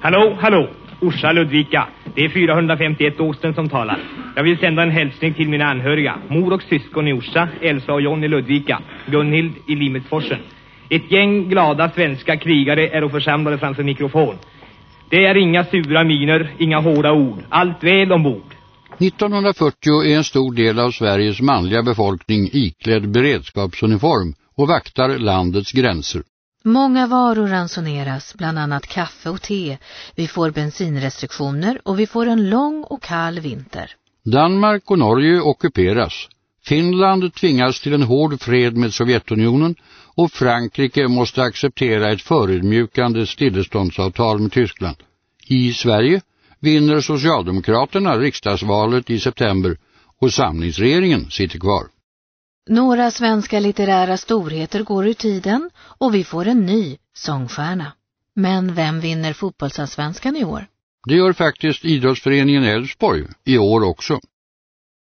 Hallå, hallå! Orsa Ludvika. Det är 451 Åsten som talar. Jag vill sända en hälsning till mina anhöriga. Mor och syskon i Orsa, Elsa och John i Ludvika, Gunhild i Limetforsen. Ett gäng glada svenska krigare är församlade framför mikrofon. Det är inga sura miner, inga hårda ord. Allt väl ombord. 1940 är en stor del av Sveriges manliga befolkning iklädd beredskapsuniform och vaktar landets gränser. Många varor ransoneras, bland annat kaffe och te. Vi får bensinrestriktioner och vi får en lång och kall vinter. Danmark och Norge ockuperas. Finland tvingas till en hård fred med Sovjetunionen och Frankrike måste acceptera ett förödmjukande stilleståndsavtal med Tyskland. I Sverige vinner Socialdemokraterna riksdagsvalet i september och samlingsregeringen sitter kvar. Några svenska litterära storheter går ur tiden och vi får en ny sångstjärna. Men vem vinner fotbollsallsvenskan i år? Det gör faktiskt idrottsföreningen Älvsborg i år också.